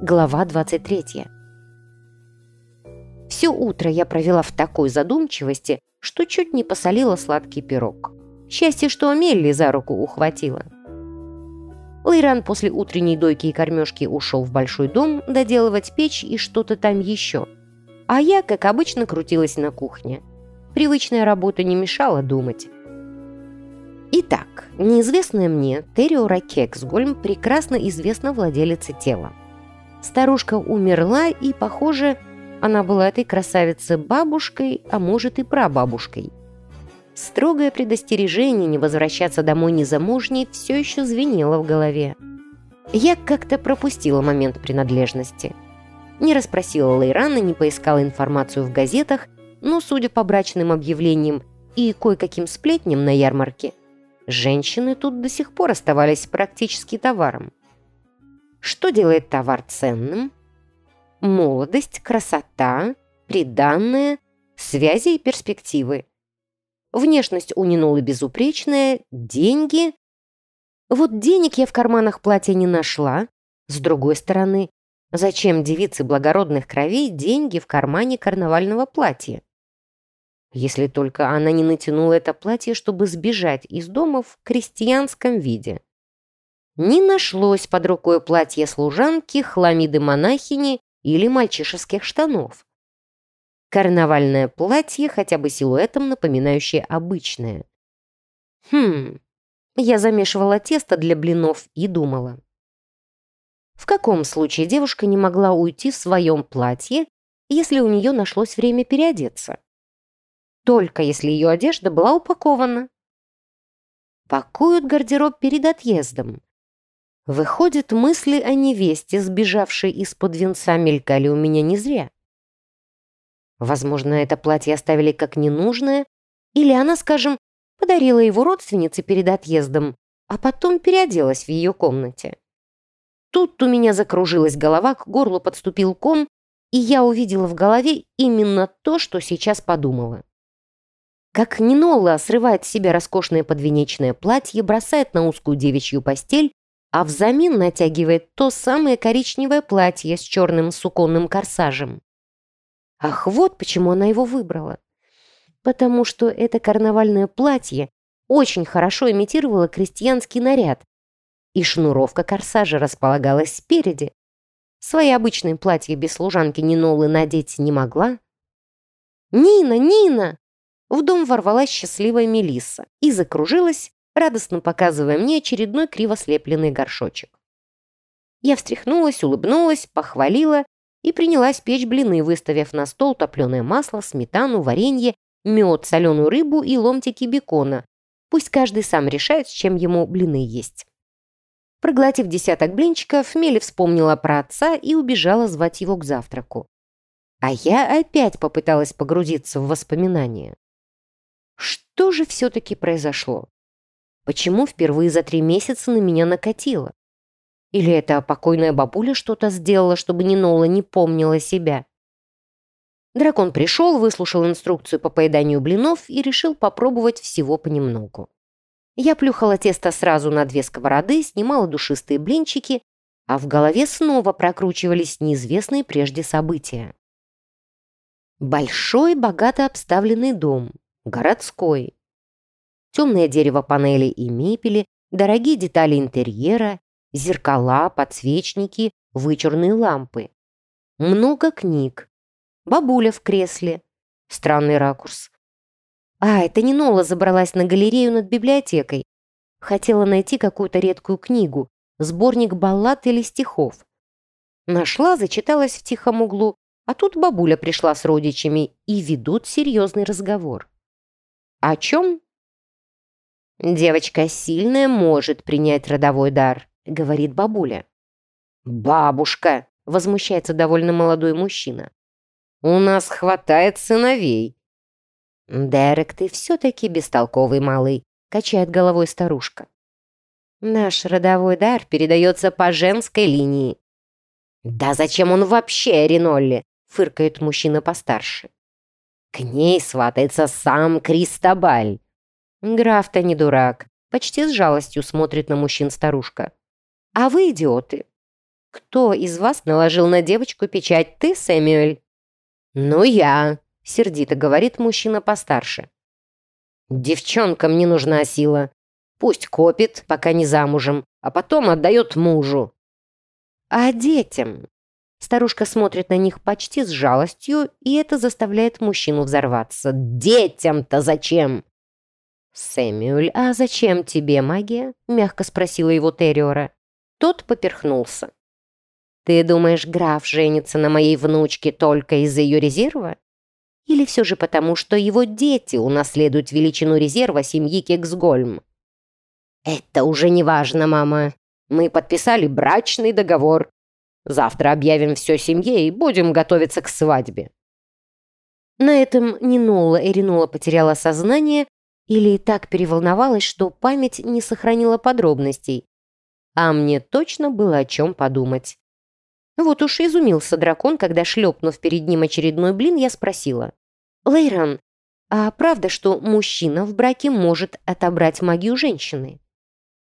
Глава 23. Все утро я провела в такой задумчивости, что чуть не посолила сладкий пирог. Счастье, что Амелли за руку ухватила. Лейран после утренней дойки и кормежки ушел в большой дом доделывать печь и что-то там еще. А я, как обычно, крутилась на кухне. Привычная работа не мешала думать. Итак, неизвестная мне Териора Кексгольм прекрасно известна владелице тела. Старушка умерла, и, похоже, она была этой красавице бабушкой, а может и прабабушкой. Строгое предостережение не возвращаться домой незамужней все еще звенело в голове. Я как-то пропустила момент принадлежности. Не расспросила Лейрана, не поискала информацию в газетах, но, судя по брачным объявлениям и кое-каким сплетням на ярмарке, женщины тут до сих пор оставались практически товаром. Что делает товар ценным? Молодость, красота, приданное, связи и перспективы. Внешность у Нинолы безупречная, деньги. Вот денег я в карманах платья не нашла. С другой стороны, зачем девице благородных кровей деньги в кармане карнавального платья? Если только она не натянула это платье, чтобы сбежать из дома в крестьянском виде не нашлось под рукой платья служанки, хламиды монахини или мальчишеских штанов. Карнавальное платье, хотя бы силуэтом напоминающее обычное. Хм, я замешивала тесто для блинов и думала. В каком случае девушка не могла уйти в своем платье, если у нее нашлось время переодеться? Только если ее одежда была упакована. Пакуют гардероб перед отъездом. Выходит, мысли о невесте, сбежавшей из-под венца, мелькали у меня не зря. Возможно, это платье оставили как ненужное, или она, скажем, подарила его родственнице перед отъездом, а потом переоделась в ее комнате. Тут у меня закружилась голова, к горлу подступил ком, и я увидела в голове именно то, что сейчас подумала. Как Нинола срывает с себя роскошное подвенечное платье, бросает на узкую девичью постель а взамен натягивает то самое коричневое платье с черным суконным корсажем. Ах, вот почему она его выбрала. Потому что это карнавальное платье очень хорошо имитировало крестьянский наряд, и шнуровка корсажа располагалась спереди. Свои обычные платья без служанки Нинолы надеть не могла. «Нина! Нина!» В дом ворвалась счастливая Мелисса и закружилась, радостно показывая мне очередной криво слепленный горшочек. Я встряхнулась, улыбнулась, похвалила и принялась печь блины, выставив на стол топленое масло, сметану, варенье, мед, соленую рыбу и ломтики бекона. Пусть каждый сам решает, с чем ему блины есть. Проглотив десяток блинчиков, Мели вспомнила про отца и убежала звать его к завтраку. А я опять попыталась погрузиться в воспоминания. Что же все-таки произошло? Почему впервые за три месяца на меня накатило? Или эта покойная бабуля что-то сделала, чтобы Нинола не помнила себя? Дракон пришел, выслушал инструкцию по поеданию блинов и решил попробовать всего понемногу. Я плюхала тесто сразу на две сковороды, снимала душистые блинчики, а в голове снова прокручивались неизвестные прежде события. Большой, богато обставленный дом, городской, темное дерево панели и мебели, дорогие детали интерьера, зеркала, подсвечники, вычурные лампы. Много книг. Бабуля в кресле. Странный ракурс. А, это не Нола забралась на галерею над библиотекой. Хотела найти какую-то редкую книгу, сборник баллад или стихов. Нашла, зачиталась в тихом углу, а тут бабуля пришла с родичами и ведут серьезный разговор. О чем? «Девочка сильная может принять родовой дар», — говорит бабуля. «Бабушка!» — возмущается довольно молодой мужчина. «У нас хватает сыновей». «Дерек, ты все-таки бестолковый малый», — качает головой старушка. «Наш родовой дар передается по женской линии». «Да зачем он вообще, Ринолли?» — фыркает мужчина постарше. «К ней сватается сам Кристобаль. Граф-то не дурак. Почти с жалостью смотрит на мужчин старушка. А вы идиоты. Кто из вас наложил на девочку печать? Ты, Сэмюэль?» «Ну, я», — сердито говорит мужчина постарше. «Девчонкам не нужна сила. Пусть копит, пока не замужем, а потом отдает мужу». «А детям?» Старушка смотрит на них почти с жалостью, и это заставляет мужчину взорваться. «Детям-то зачем?» «Сэмюэль, а зачем тебе магия?» — мягко спросила его Терриора. Тот поперхнулся. «Ты думаешь, граф женится на моей внучке только из-за ее резерва? Или все же потому, что его дети унаследуют величину резерва семьи Кексгольм?» «Это уже не важно, мама. Мы подписали брачный договор. Завтра объявим все семье и будем готовиться к свадьбе». На этом Нинола Эринула потеряла сознание или так переволновалась, что память не сохранила подробностей. А мне точно было о чем подумать. Вот уж изумился дракон, когда, шлепнув перед ним очередной блин, я спросила. «Лейрон, а правда, что мужчина в браке может отобрать магию женщины?»